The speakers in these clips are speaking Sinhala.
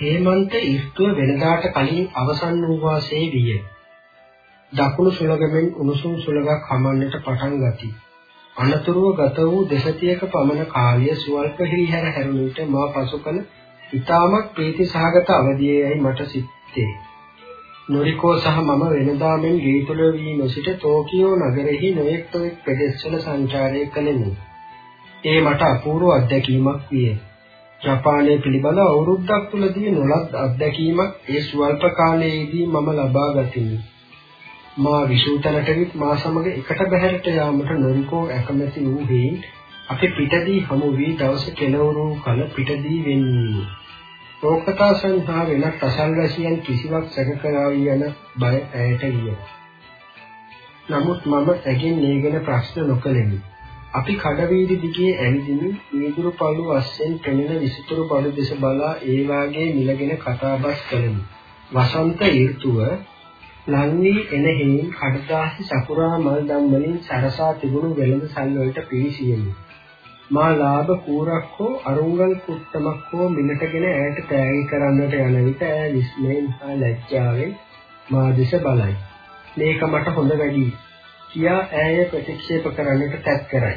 හේමන්ත ඍතුව වෙනදාට කලින් අවසන් වූ වාසේ විය. දකුණු සුළඟෙන් උණුසුම් සුළඟක් හමන්නට පටන් ගති. අනතුරුව ගත වූ දෙසතියක පමණ කාලය සුවල්ප හිරිහැර හැරුණු විට මා පසුකල ඊටමත් ප්‍රීති සහගත අවදියේයි මට සිත්තේ. නොරිකෝ සහ මම වෙනදා මෙන් ගීතුල වී නොසිට ටෝකියෝ නගරෙහි නොයෙක් නොයෙක් ප්‍රදේශවල සංචාරය කළෙමි. ඒ මට අපූර්ව අත්දැකීමක් විය. ජපානයේ පිළිබඳ අවුරුද්දක් තුලදී නොලත් අත්දැකීමක් ඒ ස්වල්ප කාලයේදී මම ලබා ගතිමි. මා විශ්වතනට විත් මා සමග එකට බැහැරට යාමට නොරිකෝ ඇකමැති වූ හේයින් අපි පිටදී හමු වී දවස කෙලවරු කල පිටදී වෙන්නේ. රෝකතා සංහා වෙනත් අසල්වැසියන් කිසිවක් සැකකරාවි යන බය ඇයට ගිය. නමුත් මම ඇගෙන් මේගෙන ප්‍රශ්න නොකළෙමි. අපි කඩවීදි දිගේ ඇවිදිමින් වීදුරු පළු අස්සෙන් පෙනෙන විසිතුරු බඩු දෙස බලා ඒ වාගේ මිලගෙන කතාබස් කළෙමි. වසන්ත ඍතුව ලංවී එන හේයින් කඩදාසි සකුරා මල් දම් වලින් සරසා තිබුණු වෙළඳ සල් වලට පිවිසියෙමි. මා ලාභ කූරක් හෝ අරුංගල් කුත්තමක් හෝ මිලටගෙන ඈට තෑගි කරන්නට යන විට ඈ විස්මයෙන් හා ලැජ්ජාවෙන් මා දෙස බලයි. මේක මට හොඳ වැඩි කියා ඈය ප්‍රතික්ෂේප කරන්නට තැත් කරයි.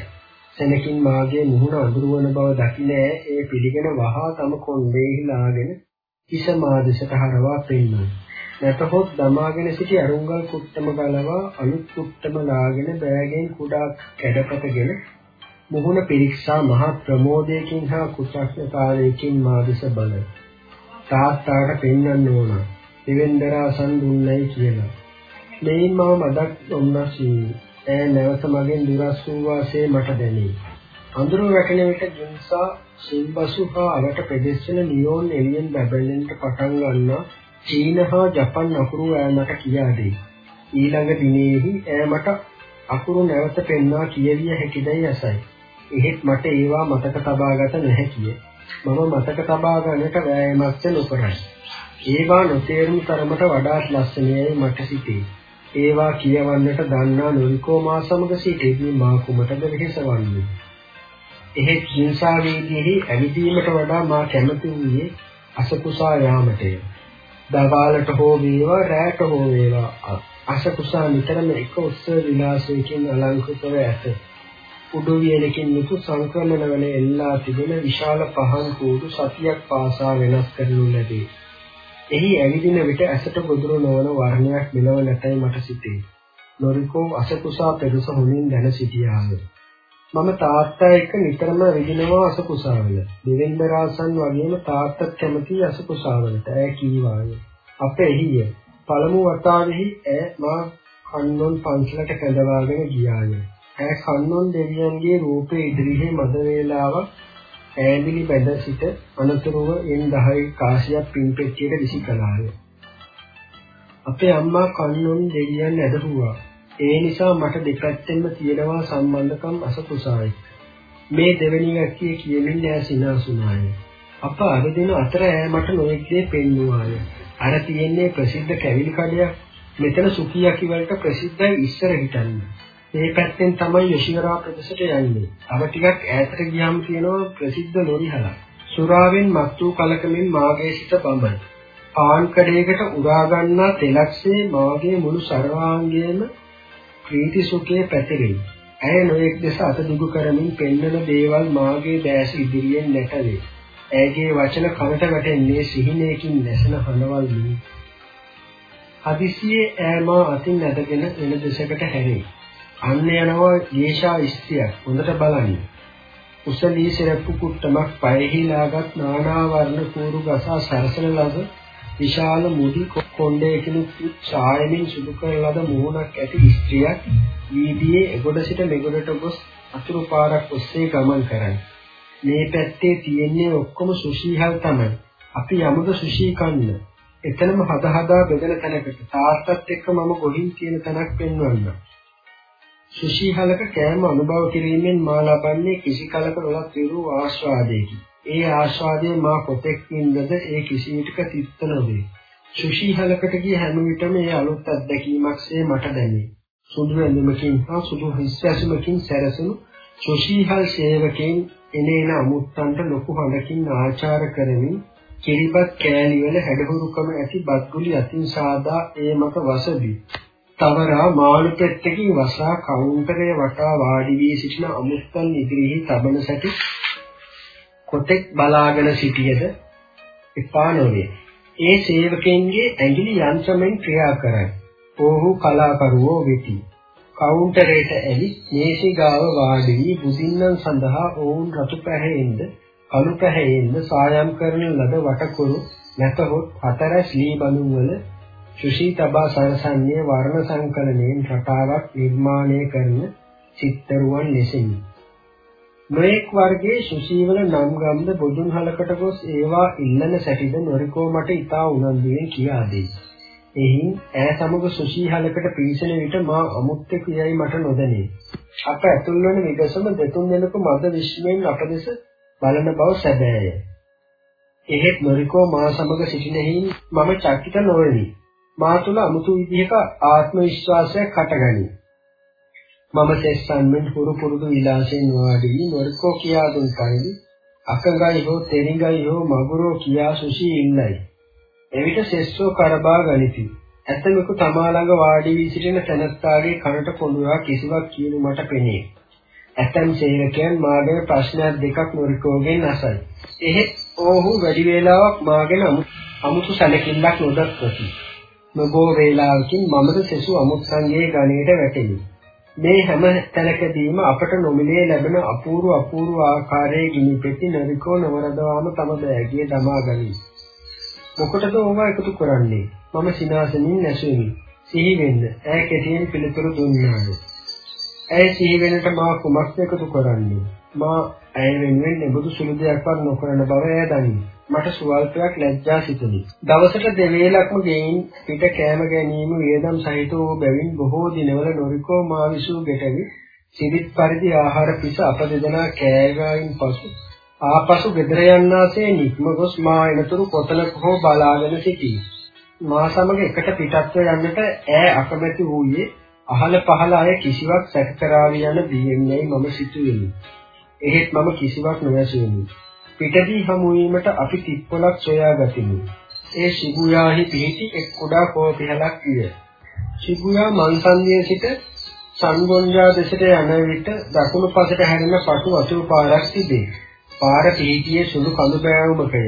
සෙනකින් මාගේ මුහුණ අඳුරවන බව දකින ඒ පිළිගෙන වහා තම කොණ්ඩේහි ලාගෙන කිස මා දෙසට හරවා පෙන්වයි. නැතහොත් දමාගෙන සිටි අරුංගල් කුත්තම ගලවා අලුත් කුත්තම ලාගෙන බෑගෙන් කුඩා කැඩපතගෙන මුහුණ පිරික්සා මහත් ප්‍රමෝදයකින් හා කුසක්ෂතාවයකින් මාදස බල. තාත්තාට පෙන්වන්න ඕන. දෙවෙන්දරා සම්දුන්නයි කියලා. මෙයින් මම මදක් දුන්නසී. ඈ නැවත මගෙන් දුරස් වූ වාසේ මට දැනේ. අඳුර වැටෙන විට ජින්සා සිල්බසු හා අවට පෙදෙස්සන නියෝන් එළියෙන් බබලෙන්ට පටන් ගන්නා චීන හා ජපන් අකුරු ඈමට කියා දෙයි. ඊළඟ දිනෙහි ඈමට අකුරු නැවත පෙන්වා කියවිය හැකිදයි ඇසයි. එහෙත් මට ඒවා මතක තබාගත නොහැකිය. මම මතක තබා ගන්නට වෑයමක් නොකරයි. ඒවා නොතේරුම් තරමට වඩාත් ලස්සනයයි මට සිතේ. ඒවා කියවන්නට දන්නා නොරිකෝ මා සමග සිටෙද්දී මා කුමටද වෙහෙසවන්නේ. එහෙත් හිංසාවේදී ඇවිදීමට වඩා මා කැමති වූයේ අසකුසා යාමටය. දවාලට හෝ වේවා රැට හෝ වේවා අසකුසා නිතරම එක උත්සව විලාසයකින් අලංකృతව ඇත. උඩු වියලකින් යුතු සංක්‍රමණ වන එල්ලා තිබෙන විශාල පහන් කූඩු සතියක් පාසා වෙනස් කරනු ලැබේ. එහි ඇවිදින විට ඇසට ගොදුරු නොවන වර්ණයක් මෙලව නැතයි මට සිතේ. නොරිකෝ අසකුසා පෙරස හොනින් දැන සිටියාද. මම තාත්තා එක්ක නිතරම විදිනවා අසකුසාවල. දෙවෙන්දරාසන් වගේම තාත්තත් කැමති අසකුසාවලට. ඈ කීවාය. අපේ එහිය. පළමු වතාවෙහි ඈ මා කන්නොන් පන්සලට කැඳවාගෙන ගියාය. ඈ කන්නොන් දෙවියන්ගේ රූපේ ඉදිරියේ මද වේලාවක් ඈමිලි බැඳ සිට අනතුරුව එන් 10 කාසියක් පින්පෙට්ටියට විසි කළාය. අපේ අම්මා කන්නොන් දෙවියන් ඇදහුවා. ඒ නිසා මට දෙපැත්තෙන්ම තියෙනවා සම්බන්ධකම් අසකුසායි. මේ දෙවෙනි ගැක්කිය කියමින් ඈ සිනාසුනාය. අප අර දින අතර ඈ මට නොයෙක් දේ පෙන්වුවාය. අර තියෙන්නේ ප්‍රසිද්ධ කැවිලි කඩයක්. මෙතන සුකියාකි වලට ප්‍රසිද්ධයි ඉස්සර හිටන්නේ. මේ පැත්තෙන් තමයි යශිවරා ප්‍රදේශයට යන්නේ. අර ටිකක් ඈතට ගියාම තියෙනවා ප්‍රසිද්ධ ලොරිහල. සුරාවෙන් මත්තු කලකමින් මාගේ සිත බඹයි. පාන් කඩේකට උරා ගන්නා තෙලක්සේ මාගේ මුළු සර්වාංගයේම ප්‍රීති සුඛයේ පැතිරෙයි. ඇය නොයෙක් දෙස අත දිගු කරමින් පෙන්වන දේවල් මාගේ දැස ඉදිරියෙන් නැටවේ. ඇයගේ වචන කනට වැටෙන්නේ සිහිනයකින් නැසෙන හඬවල් වී. හදිසියේ ඈ මා අතින් ඇදගෙන වෙන දෙසකට හැරේ. අන්න යනවා ගේෂා ස්ත්‍රියක් හොඳට බලන්න. උසලී සිරප්පු කුට්ටමක් පයෙහිලාගත් නානා වර්ණ කූරු ගසා සරසන ලද විශාල මුඩි කොණ්ඩයකින් ඡායමින් සුදු කරන ලද මුහුණක් ඇති ස්ත්‍රියක් වීදියේ එගොඩ සිට මෙගොඩට ගොස් අතුරු පාරක් ඔස්සේ ගමන් කරයි. මේ පැත්තේ තියෙන්නේ ඔක්කොම සුශීහල් තමයි. අපි යමුද සුශී කන්න. එතනම හද හදා බෙදෙන තැනකට තාත්තත් එක්ක මම ගොහින් කියන තැනක් පෙන්වන්නම්. සුශීහලක කෑම අනුභව කිරීමෙන් මා ලබන්නේ කිසි කලක නොලත් විරු ආස්වාදයකි. ඒ ආස්වාදයේ මා කොතෙක් ඉඳද ඒ කිසි විටක තිත්ත නොවේ. සුශීහලකට ගිය හැම විටම ඒ අලුත් අත්දැකීමක්සේ මට දැනේ. සුදු ඇඳුමකින් හා සුදු හිස්වැසුමකින් සැරසුණු සුශීහල් සේවකයන් එනේන අමුත්තන්ට ලොකු හඬකින් ආචාර කරමින් කිරිබත් කෑලි වල හැඩහුරුකම ඇති බත්ගුලි අතින් සාදා ඒ මත වසබි. තවරා මාළු පෙත්තකින් වසා කවුන්ටරය වටා වාඩි වී සිටින අමුත්තන් ඉදිරියේ තබන සැටි කොතෙක් බලාගෙන සිටියද එපා නොවේ. ඒ සේවකයන්ගේ ඇඟිලි යන්ත්‍රමෙන් ක්‍රියා කරයි. ඔහු කලාකරුවෝ වෙති. කවුන්ටරයට ඇවි මේසි ගාව වාඩි වී බුදින්නන් සඳහා ඔවුන් රතු පැහැයෙන්ද කළු පැහැයෙන්ද සායම් කරන ලද වටකුරු නැතහොත් හතරැස් ලී බඳුන් වල සුෂී තබා සරසන්නේ වර්ණ සංකලනයෙන් රටාවක් නිර්මාණය කරන චිත්තරුවන් ලෙසිනි. නොඑක් වර්ගයේ සුසීවල නම් ගම්ද බොදුන් හලකට ගොස් ඒවා ඉල්ලන සැටිද නොරිකෝ මට ඉතා උනන්දුවෙන් කියා දෙයි. එහින් ඈ සමග සුෂී හලකට පිවිසෙන විට මා අමුත්තෙකු යයි මට නොදැනේ. අප ඇතුල් වන විගසම දෙතුන් දෙනෙකු මද විශ්වයෙන් අප දෙස බලන බව සැබෑය. එහෙත් නොරිකෝ මා සමග සිටිනෙහි මම චකිත නොවෙමි. මා තුළ අමුතු විදිහක ආත්ම විශ්වාසයක් හටගනී. මම සෙස්සන්ෙන් හුරු පුරුදු විලාසයෙන් වාඩි වී නොරිකෝ කියා දුන් කලි අකගයි හෝ තෙරිගයි හෝ මගුරෝ කියා සුෂී ඉන්නයි. එවිට සෙස්සෝ කරබා ගනිති. ඇතමෙකු තමා ළඟ වාඩි වී සිටින තැනැත්තාගේ කනට පොළුවා කිසිවක් කියනු මට පෙනේ. ඇතම් සේවකයන් මාගෙන ප්‍රශ්නයක් දෙකක් නොරිකෝගෙන් අසයි. එහෙත් ඔහු වැඩි වේලාවක් මාගෙන අමුතු සැලකිල්ලක් නොදක්වති. නොබෝ වේලාවකින් මමද සෙසු අමුත්සංගේ ගණයට වැටෙමි. මේ හැම තැනකදීම අපට නොමිලේ ලැබෙන අපූර්ව අපූර්ව ආකාරයේ ගිනි පෙති නරිකෝ නවරදවාම තම බෑගිය දමා ගනී. මොකටද ඕවා එකතු කරන්නේ? මම සිනාසනින් නැසෙමි. සිහි වෙන්න. ඈ කෙටියෙන් පිළිතුරු දුන්නාද? ඇය සිහි වෙනට මා කුමක්ද එකතු කරන්නේ? මා ඇය වෙනුවෙන් එබඳු සුළු දෙයක්වත් නොකරන බව ඇය දනී. මට සුවල්පයක් ලැජ්ජා සිතුනි. දවසට දෙවේලක්ම ගෙයින් පිට කෑම ගැනීම වියදම් සහිත වූ බැවින් බොහෝ දිනවල නොරිකෝ මා විසූ ගෙටවි සිරිත් පරිදි ආහාර පිස අප දෙදෙනා කෑගායින් පසු ආපසු ගෙදර යන්නාසේ නික්ම ගොස් මා එනතුරු කොතනක හෝ බලාගෙන සිටී. මා සමග එකට පිටත්ව යන්නට ඈ අකමැති වූයේ අහල පහල අය කිසිවක් සැක කරාවි යන බියෙන් යයි මම සිතුවෙමි. එහෙත් මම කිසිවක් නොවැසෙමි. පිටදී හමු වීමට අපි තිප්පලක් සොයා ගතිමු. ඒ ශිගුයාහි පිහිටි එක් කුඩා කෝපිහලක් විය. ශිගුයා මන්සන්දියේ සිට සංගොන්ජා දෙසට යන විට දකුණු පසට හැරෙන පසු වතුරු පාරක් තිබේ. පාර පිහිටියේ සුළු කඳු පෑවුමකය.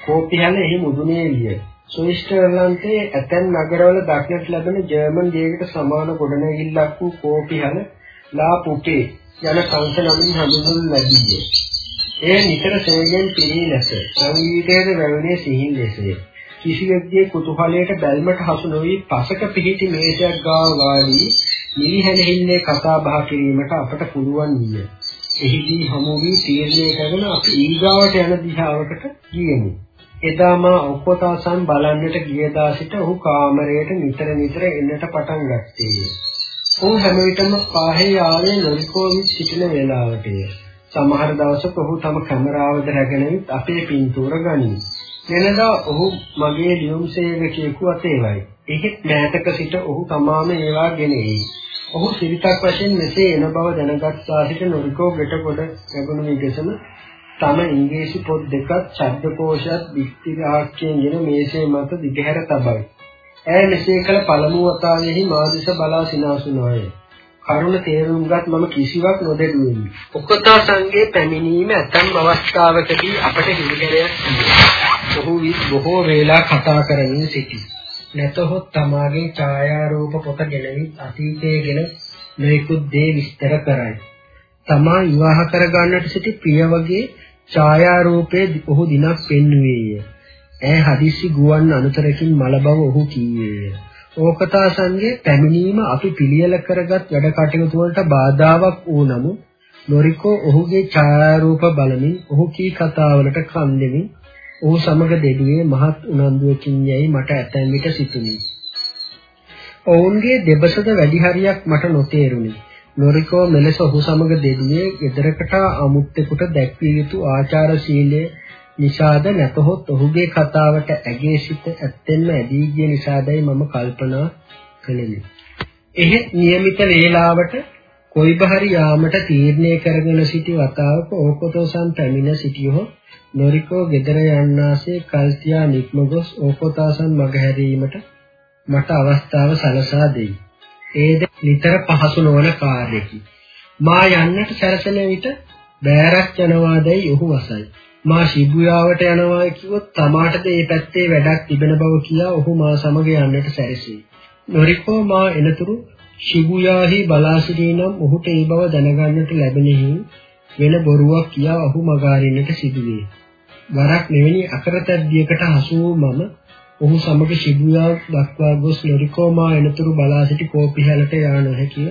කෝපිහල එහි මුදුනේ විය. ස්විස්ටර්ලන්තයේ ඇතැම් නගරවල දක්නට ලැබෙන ජර්මන් ගේකට සමාන ගොඩනැගිල්ලක් වූ කෝපිහල ලා පුටේ යන සංස නමින් හඳුන්වනු ලැබීය. එය නිතර සේයෙන් පිරී නැස. සංගීතයේ වැවෙනේ සිහින් ලෙසය. කිසිවෙක්ගේ කුතුහලයට බැල්මට හසු නොවි පසක පිහිටි මේසයක් ගාව වාඩි නිලිහැලහිල්ලේ කතා බහ කිරීමට අපට පුළුවන් විය. එහිදී හමු වී තීරණය කරන අපි ඊගාවට යන දිශාවකට ගියෙමු. එදා මා ඔක්කොතාසන් බලන්නට ගියදා සිට ඔහු කාමරයට නිතර නිතර එන්නට පටන් ගත්තේ. ඔහු හැම විටම පාහේ ආවේ නොරිකෝවිච් සිටින වේලාවටය. සමහර දවසක ඔහු තම කැමරාවද රැගෙන අපේ පින්තූර ගනී. වෙනදා ඔහු මගේ ලියුම් සේවකයෙකු අතේවයි. එහෙත් මෑතක සිට ඔහු තමාම ඒවා ගෙනෙයි. ඔහු සිරිතක් වශයෙන් මෙසේ එන බව දැනගත්තා සිට නොරිකෝ ගෙට කොට ලැබුණු විගසම තම ඉංග්‍රීසි පොත් දෙකක් ශබ්දකෝෂයත් විස්තර ආක්‍යයෙන් ගෙන මේසේ මත දිගහැර තබයි. ඇය මෙසේ කළ පළමු වතාවෙහි මාදිස බලා සිනාසුනාය. කරුණ තේරුම්ගත් මම කිසිවක් නොදෙඩුවෙමි. ඔක්කොතා සංගේ පැමිණීම ඇතම් අවස්ථාවකදී අපට හිමිකරයක් ඔහු බොහෝ වේලා කතා කරමින් සිටී. නැතහොත් තමාගේ ඡායාරූප පොත ගෙනවිත් අතීතයේ ගැන නොයෙකුත් දේ විස්තර කරයි. තමා විවාහ කර ගන්නට සිටි ප්‍රිය වගේ ඡායාරූපයේ ඔහු දිනක් පෙන්වුවේය. ඈ හදිස්සි ගුවන් අනුතරකින් මල බව ඔහු කීවේය. ඕකතාසන්ගේ පැමිණීම අපි පිළියෙල කරගත් වැඩ කටයුතු වලට බාධාවක් වූ නමුත් නොරිකෝ ඔහුගේ ඡායාරූප බලමින් ඔහු කී කතාවලට කන් දෙමින් ඔහු සමග දෙඩුවේ මහත් උනන්දුවකින් යයි මට ඇතැම් විට සිතුනි. ඔවුන්ගේ දෙබසද වැඩි හරියක් මට නොතේරුණි. නොරිකෝ මෙලෙස ඔහු සමග දෙඩුවේ ගෙදරකට අමුත්තෙකුට දැක්විය යුතු ආචාරශීලයේ නිසාද නැතහොත් ඔහුගේ කතාවට ඇගේ සිත ඇත්තෙන්ම ඇදී ගිය නිසාදයි මම කල්පනා කළෙමි. එහෙත් નિયમિત වේලාවට කොයිබහරි යාමට තීරණය කරගෙන සිටි වතාවක ඕකොතෝසන් පැමිණ සිටියෝ නොරිකෝ ගෙදර යන්නාසේ කල්තියා නික්ම ගොස් ඕකොතාසන් මගහැරීමට මට අවස්ථාව සලසා දෙයි. ඒද නිතර පහසු නොවන කාර්යකි. මා යන්නට සැරසෙන විට බෑරක් යනවාදයි ඔහු වසයි. මා ශිබුයාවට යනවා කිව්වොත් තමාටද මේ පැත්තේ වැඩක් තිබෙන බව කියා ඔහු මා සමග යන්නට සැරසී. නොරිකෝ මා එනතුරු ශිබුයාහි බලා සිටිනම් ඔහුට ඒ බව දැනගන්නට ලැබෙනෙහි වෙන බොරුවක් කියා ඔහු මගාරින්නට සිදුවේ. වරක් මෙවැනි අකරතැබ්බියකට හසු වූ මම ඔහු සමග ශිබුයා දක්වා ගොස් නොරිකෝ මා එනතුරු බලා සිටි කෝපිහලට යා නොහැකිය.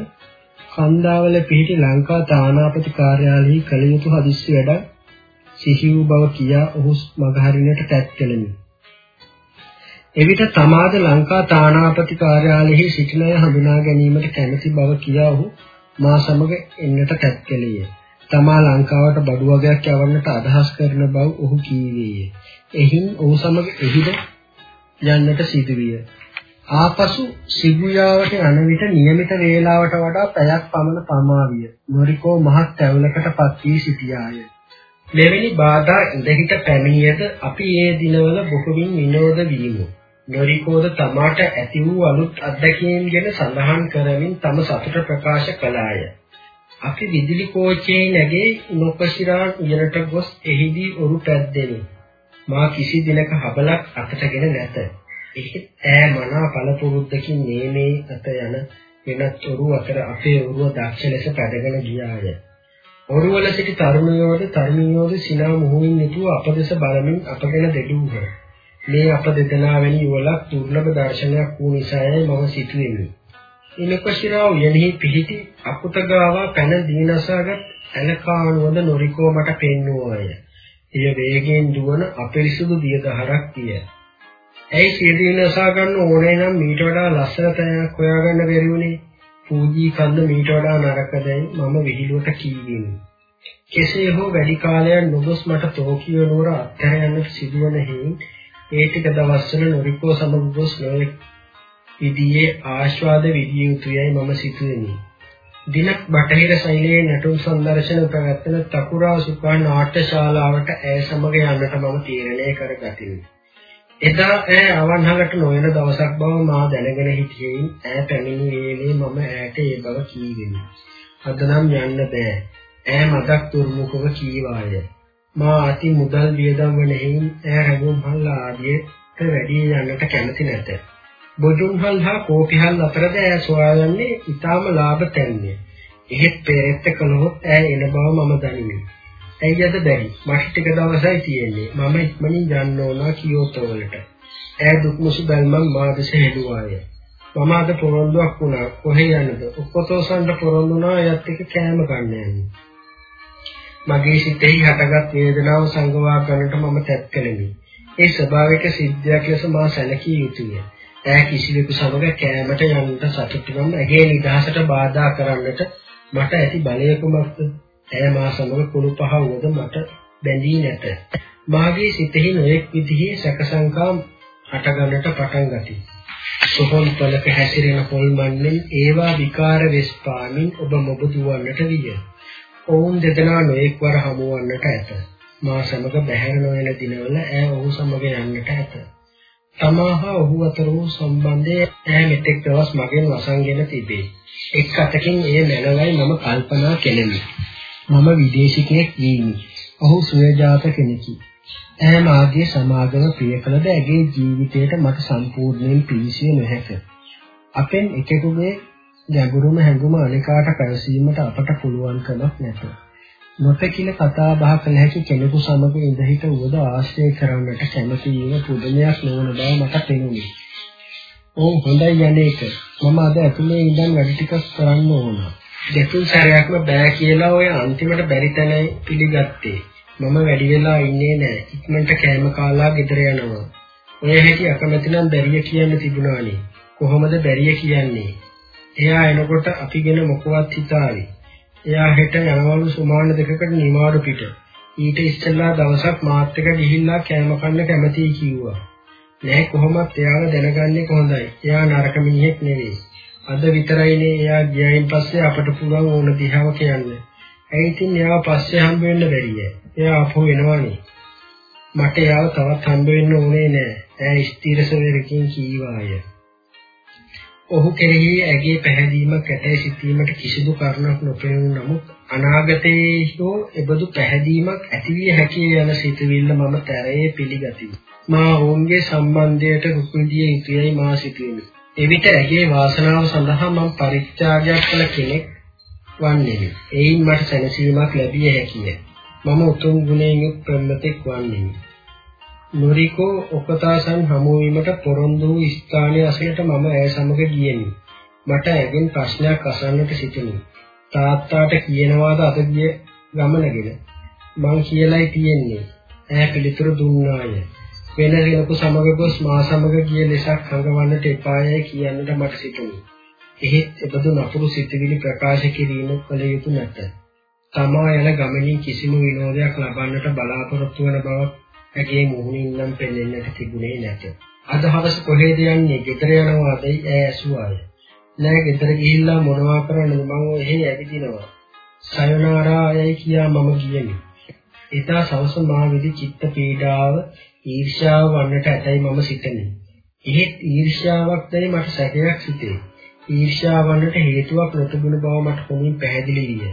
කන්දාවල පිහිටි ලංකා තානාපති කාර්යාලයේ කළ යුතු හදිස්සි වැඩ සිහි වූ බව කියා ඔහු මගහරිනට තැත් කෙලෙමි. එවිට තමාද ලංකා තානාපති කාර්යාලයේ සිටින අය හඳුනා ගැනීමට කැමැති බව කියා ඔහු මා සමග එන්නට තැත් කෙලිය. තමා ලංකාවට බඩු වගයක් යවන්නට අදහස් කරන බව ඔහු කීවේය. එහින් ඔහු සමග එහිද යන්නට සිදුවිය. ආපසු සිබුයාවට යන විට નિયમિત වේලාවට වඩා පැයක් පමණ පමා විය. නොරිකෝ මහත් තැවුලකට පත් වී සිටියාය. මෙවැනි බාධා ඉඳහිට පැමිණියද අපි ඒ දිනවල බොහෝමින් විනෝද වීමු. නොරිකෝද තමාට ඇති වූ අලුත් අත්දැකීම් ගැන සඳහන් කරමින් තම සතුට ප්‍රකාශ කළාය. අපි විදුලි කෝච්චියේ නැගේ නොකසිරා උයනට ගොස් එහිදී ඔරු පැද්දෙමි. මා කිසි දිනක හබලක් අතටගෙන නැත. එහෙත් ඈ මනා පළපුරුද්දකින් නේමේ අත යන වෙනත් ඔරු අතර අපේ ඔරුව දක්ෂ ලෙස පැදගෙන ගියාය. ඔරුවල සිටි තරුණයෝද තරුණියෝද සිනා මුහුණින් යුතුව අපදෙස බලමින් අපගෙන දෙඩුවහ. මේ අප දෙදෙනා වැනි යුවලක් දුර්ලභ දර්ශනයක් වූ නිසායි මම සිටුවෙමි. ඉනකශිරා උයනෙහි පිහිටි අකුතගාවා පැන දීනසාගත් ඇලකානුවද නොරිකෝ මට පෙන්වුවාය. එය වේගයෙන් දුවන අපිරිසුදු දිය දහරක් විය. ඇයි සිය දීනසා ගන්න ඕනේ නම් මීට වඩා ලස්සන තැනක් හොයාගන්න බැරි වුණේ? පූජී කන්ද මීට වඩා නරකදයි මම විහිළුවට කීවෙමි. කෙසේ හෝ වැඩි කාලයක් නොගොස් මට ටෝකියෝ නුවර අත්හැර යන්නට සිදුවන හේයින් ඒ ටික දවස්වල නොරිකෝ සමග ගොස් නොයෙක් විදියේ ආශ්වාද විදිය යුතුයයි මම සිතුවෙමි. දිනක් බටහිර ශෛලියේ නැටුම් සංදර්ශන පැවැත්වෙන තකුරා සුකා නාට්‍යශාලාවට ඇය සමග යන්නට මම තීරණය කරගතිමි. එදා ඈ අවන්හලට නොයන දවසක් බව මා දැනගෙන හිටියේ ඈ පැමිණි වේලේ මම ඈට ඒ බව කීවෙමි. අද නම් යන්න බෑ. ඈ මතක් තුරුමුකව කීවාය. මා අති මුදල් වියදම් වන හේයින් ඈ හැඟුම්හල් ආදියට වැඩි යන්නට කැමති නැත. බොජුන්හල් හා කෝපිහල් අතරද ඈ සොයාගන්නේ ඊටාම ලාභ තැන්නේ. එහෙත් පෙරෙත්ත කළොත් ඈ එන බව මම දනිමි. ඇයි අද බැරි? මට ටික දවසයි තියෙන්නේ. මම ඉක්මනින් යන්න ඕන කියෝතෝ වලට. ඈ දුක්මුසු බැල්මන් මා දෙස හෙළුවාය. මම අද පොරොන්දුවක් වුණා. කොහේ යන්නද? ඔක්කොතෝසන්ට පොරොන්දුනා යත් එක කෑම ගන්න යන්නේ. මගේ සිතෙහි හටගත් වේදනාව සංගවා ගන්නට මම තැත් කළෙමි. ඒ ස්වභාවික සිද්ධියක් ලෙස මා සැලකිය යුතුය. ඈ කිසිවෙකු සමග කෑමට යන්නට සතුටු වම් ඇගේ නිදහසට බාධා කරන්නට මට ඇති බලය කුමක්ද? ඇය මා සමග කුළු පහ වුවද මට බැඳී නැත. මාගේ සිතෙහි නොයෙක් විදිහේ සැකසංකා හටගන්නට පටන් ගති. සොහොන් පලක හැසිරෙන පොල්මන්ෙන් ඒවා විකාර වෙස් පාමින් ඔබ මොබදුවන්නට විය. ඔවුන් දෙදෙනා නොයෙක් වර හමුවන්නට ඇත. මා සමග බැහැර නොවන දිනවල ඈ ඔහු සමග යන්නට ඇත. තමාහා ඔහු අතර වූ සම්බන්ධය ඈ මෙතෙක් දවස් මගෙන් වසන්ගෙන තිබේ. එක් අතකින් එය මැනවයි මම කල්පනා කෙලෙමි. මම විදේශිකයෙක් වීමි. ඔහු සුවජාත කෙනෙකි. ඇය මාගේ සමාගම ප්‍රිය කළද ඇගේ ජීවිතයට මට සම්පූර්ණයෙන් පිවිසිය නොහැක. අපෙන් එකෙකුගේ ගැඹුරුම හැඟුම අනිකාට පැවසීමට අපට පුළුවන්කමක් නැත. නොපෙකිල කතා බහ කළ හැකි කෙනෙකු සමග ඉඳහිට උවද ආශ්‍රය කරන්නට කැමති වීම පුදුමයක් නොවන බව මට පෙනුනි. ඕ හොඳයි යන්නේක. මම අද ඇතුලේ ඉඳන් වැඩ ටිකක් කරන්න ඕන. දෙතුන් සැරයක්ම බෑ කියලා ඔය අන්තිමට බැරි තැන පිළිගත්තේ. මම වැඩි වෙලා ඉන්නේ නෑ. ඉක්මනට කෑම කාලා ගෙදර යනවා. ඔය හැටි අකමැති නම් බැරිය කියන්න තිබුණානේ. කොහොමද බැරිය කියන්නේ? එයා එනකොට අපිගෙන මොකවත් හිතාවි. එයා හෙට යනවලු සුමාන දෙකකට නිමාඩු පිට. ඊට ඉස්සෙල්ලා දවසක් මාත් එක්ක ගිහිල්ලා කෑම කන්න කැමතියි කිව්වා. නෑ කොහොමත් එයාව දැනගන්නේ කොහොඳයි. එයා නරක මිනිහෙක් නෙවෙයි. අද විතරයිනේ එයා ගියයින් පස්සේ අපට පුළුවන් ඕන දිහාව කියන්න. ඇයි ඉතින් එයාව පස්සේ හම්බ වෙන්න බැරිය? එයා අපෝ වෙනවනේ. මට එයාව තවත් හම්බ වෙන්න ඕනේ නෑ. ඈ ස්ථිරසවරකින් කීවාය. ඔහු කෙරෙහි ඇගේ පැහැදීමක් ඇතැයි සිතීමට කිසිදු කරුණක් නොපෙනුන නමුත් අනාගතයේ හෝ එබඳු පැහැදීමක් ඇතිවිය හැකි යන සිතුවිල්ල මම තරයේ පිළිගතිමි. මා ඔවුන්ගේ සම්බන්ධයට රුකුල් දිය යුතුයයි මා සිතුවෙමි. එවිට ඇගේ වාසනාව සඳහා මම පරිත්‍යාගයක් කළ කෙනෙක් වන්නේමි. එයින් මට සැනසීමක් ලැබිය හැකිය. මම උතුම් ගුණයෙන් යුත් ප්‍රමතෙක් වන්නේමි. නොරිකෝ ඔකතාසන් හමු වීමට පොරොන්දු වූ ස්ථානයේ අසලට මම ඇය සමග ගියෙමි. මට ඇගෙන් ප්‍රශ්නයක් අසන්නට සිතුනි. තාත්තාට කියනවාද අද ගිය ගමනගෙන මං කියලයි තියෙන්නේ. ඈ පිළිතුරු දුන්නාය. වෙන කෙනෙකු සමග ගොස් මා සමග ගිය ලෙසක් හඟවන්නට එපායයි කියන්නට මට සිතුනි. එහෙත් එබඳු නපුරු සිතුවිලි ප්‍රකාශ කිරීම කළ යුතු නැත. තමා යන ගමනින් කිසිම විනෝදයක් ලබන්නට බලාපොරොත්තු වන බවක් ඇගේ මුහුණින් නම් පෙනෙන්නට තිබුණේ නැත. අද හවස කොහෙද යන්නේ? ගෙදර යනවාදයි ඈ ඇසුවාය. නෑ ගෙදර ගිහිල්ලා මොනවා කරන්නද මම එහෙ ඇවිදිනවා. සයනාරායයි කියා මම ගියෙමි. එදා සවස මා විදි චිත්ත පීඩාව ඊර්ෂ්‍යාව වන්නට ඇතයි මම සිතන්නේ. එහෙත් ඊර්ෂ්‍යාවක් දැයි මට සැකයක් සිතේ. ඊර්ෂ්‍යාව වන්නට හේතුවක් නොතිබුණ බව මට කොමින් පැහැදිලි විය.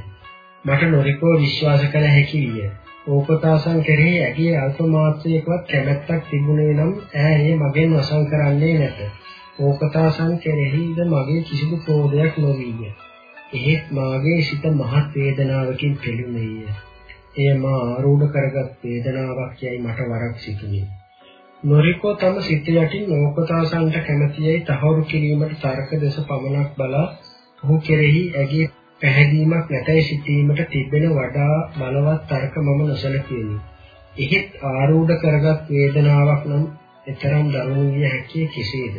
මට නොරිකෝ විශ්වාස කළ හැකි විය. ඕපතාසන් කෙරෙහි ඇගේ අල්ප මාත්‍රයකවත් කැමැත්තක් තිබුණේ නම් ඈ ඒ මගෙන් වසන් කරන්නේ නැත. ඕපතාසන් කෙරෙහිද මගේ කිසිදු ක්‍රෝධයක් නොවිය. එහෙත් මාගේ සිත මහත් වේදනාවකින් පෙළුණේය. එය මා ආරූඪ කරගත් වේදනාවක් යයි මට වරක් සිතුනි. නොරිකෝ තම සිත යටින් ඕපතාසන්ට කැමැතියයි තහවුරු කිරීමට තර්ක දෙස පමණක් බලා ඔහු කෙරෙහි ඇගේ පැහැදීමක් නැතයි සිටීමට තිබෙන වඩා බලවත් තර්ක මම නොසලකෙමි. එහෙත් ආරූඪ කරගත් වේදනාවක් නම් එතරම් දරුණු විය හැකිය කෙසේද?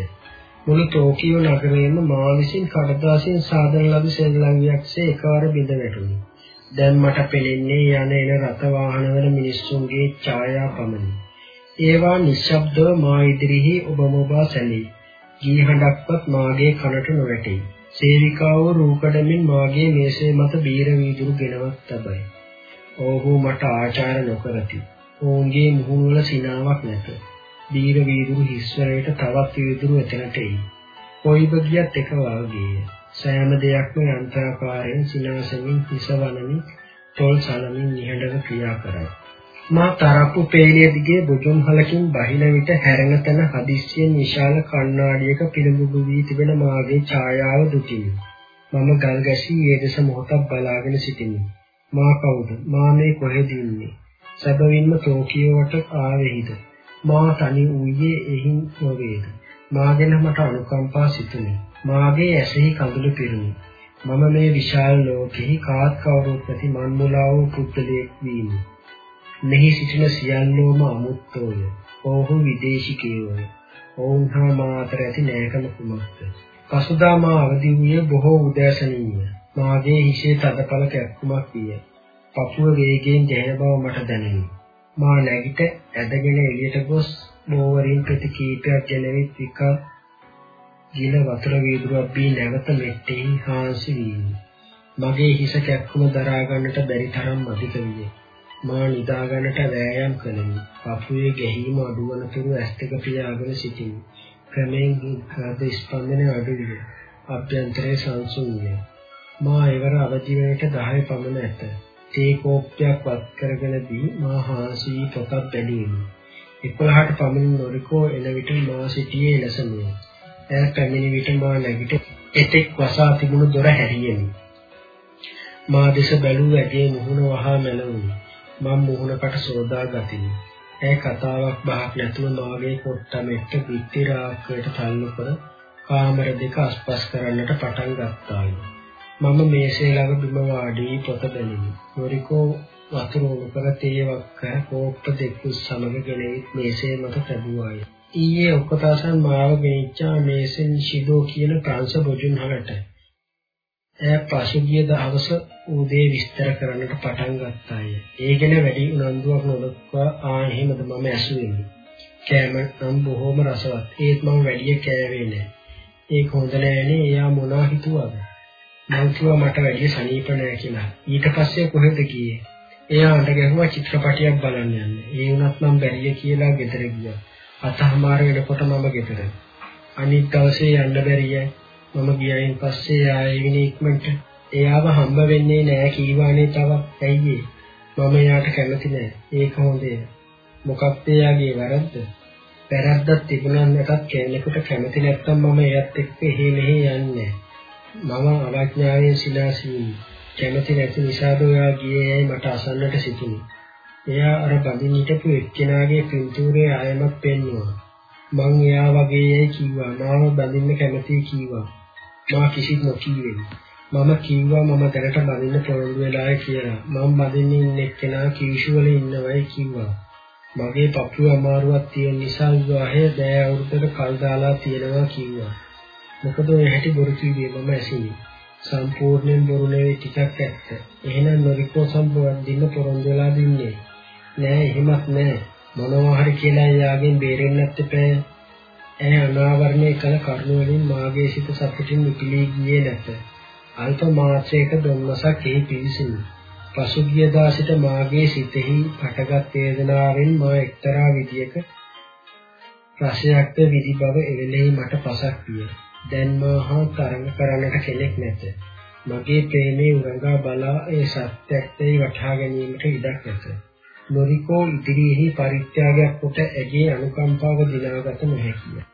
මුළු ටෝකියෝ නගරයේම මා විසින් කඩදාසියෙන් සාදන ලද සෙල්ලංගියක්සේ එකවර බිඳ වැටුණි. දැන් මට පෙනෙන්නේ යන එන රථ වාහනවල මිනිස්සුන්ගේ ඡායා පමණි. ඒවා නිශ්ශබ්දව මා ඉදිරියේ ඔබ මොබා සැලී. ගී හඬක්වත් මාගේ කනට නොවැටේ. සේවිකාව රූකඩමින් මාගේ මේසේ මත බීර වීදුරු ගෙනවත් තබයි. ඔහු මට ආචාර නොකරති. ඔවුන්ගේ මුහුණ වල සිනාවක් නැත. බීර වීදුරු හිස්වරයට තවත් වීදුරු එතනට එයි. කොයිබ ගියත් එක වාගේය. සෑම දෙයක්ම යන්ත්‍රාකාරයෙන් සිනාසමින් හිසවනමින් තොල් සලමින් නිහඬව ක්‍රියා කරයි. මා තරප්පු පේලිය දිගේ බුදුන් හලකින් බහින විට හැරෙන තැන හදිස්සියෙන් විශාල කණ්ණාඩියක පිළිඹු වී තිබෙන මාගේ ඡායාව දුටිමි. මම ගල් ගැසී ඒ දෙස මොහොතක් බලාගෙන සිටිමි. මා කවුද? මා මේ කොහෙද ඉන්නේ? සැබවින්ම ටෝකියෝවට ආවේහිද? මා තනි වූයේ එහින් නොවේද? මා ගැන මට අනුකම්පා සිතුනි. මාගේ ඇසෙහි කඳුළු පිරුණි. මම මේ විශාල ලෝකෙහි කාත් කවුරුත් නැති මන්මුලා වූ පුද්ගලයෙක් වීමි. මෙහි සිටින සියල්ලෝම අමුත්තෝය. ඔවුහු විදේශිකයෝය. ඔවුන් හා මා අතර ඇති නෑකම කුමක්ද? පසුදා මා අවදි වූයේ බොහෝ උදෑසනින්ය. මාගේ හිසේ තදපල කැක්කුමක් විය. පපුව වේගයෙන් දැනෙන බව මට දැනුනි. මා නැගිට ඇදගෙන එළියට ගොස් බෝවරින් ප්‍රති කීපයක් ජනවිත් විකා ගිල වතුර වීදුරුවක් බී නැවත මෙට්ටෙහි හාන්සි වීමි. මගේ හිස කැක්කුම දරා ගන්නට බැරි තරම් අධික විය. මා නිදා ගන්නට වෑයම් කළෙමි. පපුවේ ගැහිම අඩුවන තුරු ඇස් දෙක පියාගෙන සිටිමි. ක්‍රමයෙන් හෘද ස්පන්දනය අඩු විය. අභ්‍යන්තරයේ සංසුන් විය. මා එවර අවදිවයට 10 පමණ ඇත. තේ කෝප්පයක් වත් කරගෙන දී මා හාන්සි පොතක් බැලීමි. 11ට පමණ නොරිකෝ එන විට මා සිටියේ ලෙසමයි. ඈ පැමිණි විට මා නැගිට එතෙක් වසා තිබුණු දොර හැරියෙමි. මා දෙස බැලූ ඇගේ මුහුණ වහා මැලවුනි. මම මුහුණකට සෝදා ගතිමි. ඈ කතාවක් බහක් නැතුව මාගේ කොට්ටමෙට්ට පිටි රාක්කයට තල්ලු කර කාමර දෙක අස්පස් කරන්නට පටන් ගත්තාය. මම මේසේ ළඟ බිම වාඩි පොත බැලිමි. නොරිකෝ වතුර උණු කර තේ වක්ක කෝප්ප දෙක සමග ගෙනවිත් මේසේ මත තැබුවාය. ඊයේ ඔක්කොතාසන් මාව ගෙනිච්චා මේසෙන් ෂිඩෝ කියන ප්‍රංශ බොජුන් හලට. ඈ පසුගිය දවස උදේ විස්තර කරන්නට පටන් ගත්තාය. ඒ ගැන වැඩි උනන්දුවක් නොදක්වා ආ එහෙමද මම ඇසුවේ. කෑම නම් බොහොම රසවත්. ඒත් මම වැඩි කෑවේ නෑ. ඒක හොඳ නෑනේ එයා මොනවා හිතුවද? මං කිව්වා මට වැඩි සනීප නෑ කියලා. ඊට පස්සේ කොහෙද ගියේ? එයා අඬ ගැහුවා චිත්‍රපටියක් බලන්න යන්න. ඒ වුණත් මම බැරිය කියලා ගෙදර ගියා. අතහමාර වෙනකොට මම ගෙදර. අනිත් දවසේ යන්න බැරියයි. මම ගියයින් පස්සේ ආයෙ ඉක්මනට එයාව හම්බ වෙන්නේ නෑ කීවානේ තව. ඇයි මම එයාට කැමති නෑ. ඒක හොඳේ. මොකක්ද එයාගේ වැරද්ද? වැරද්දක් තිබුණා නැතත් කෙනෙකුට කැමති නැත්නම් මම එයත් එක්ක එහෙ මෙහෙ යන්නේ මම අවඥාවෙන් සිනාසීමි. කැමති නැති නිසාද ඔයා ගියේ මට අසන්නට සිතුනි. එයා අර බඳින් හිටපු එක්කෙනාගේ පින්තූරේ ආයමක් පෙන්නුවා. මං එයා වගේ යයි කිව්වා. මාව බඳින්න කැමතියි කිව්වා. මා කිසිත් නොකියුවේ. මම කිව්වා මම දැනට බඳින්න පොරොන්දු වෙලායි කියලා. මම බඳින්න ඉන්න එක්කෙනා කීෂු වල ඉන්නවයි කිව්වා. මගේ පපුව අමාරුවක් තියෙන නිසා විවාහය දෑ අවුරුද්දකට කල් දාලා තියෙනවා කිව්වා. මොකද ඔය හැටි බොරු කිව්වේ මම ඇසිනි. සම්පූර්ණයෙන් බොරු නෙවෙයි ටිකක් ඇත්ත. එහෙනම් නොරිකෝ සම්බුවක් දින්න පොරොන්දු වෙලා දින්නේ. නෑ එහෙමත් නෑ. මොනවා හරි කියලා එයාගෙන් බේරෙන්නත් එපා. ඇය අනාවරණය කළ කරුණ වලින් මාගේ සිත සතුටින් නිපිලී ගියේ නැත. අල්ප මාත්‍රයක දුන්නසක් එහි පිවිසිනි. පසුගිය දා සිට මාගේ සිතෙහි හටගත් වේදනාවෙන් මා එක්තරා විදියක රසයක්ද විදි බව එවෙලෙහි මට පසක් විය. දැන් මා හා තරඟ කරන්නට කෙනෙක් නැත. මගේ ප්‍රේමයේ උරඟා බලා ඒ සත්‍යයයි වටහා ගැනීමට ඉඩක් නැත. නොරිකෝ ඉදිරියෙහි පරිත්‍යාගයක් කොට ඇගේ අනුකම්පාව දිනාගත නොහැකිය.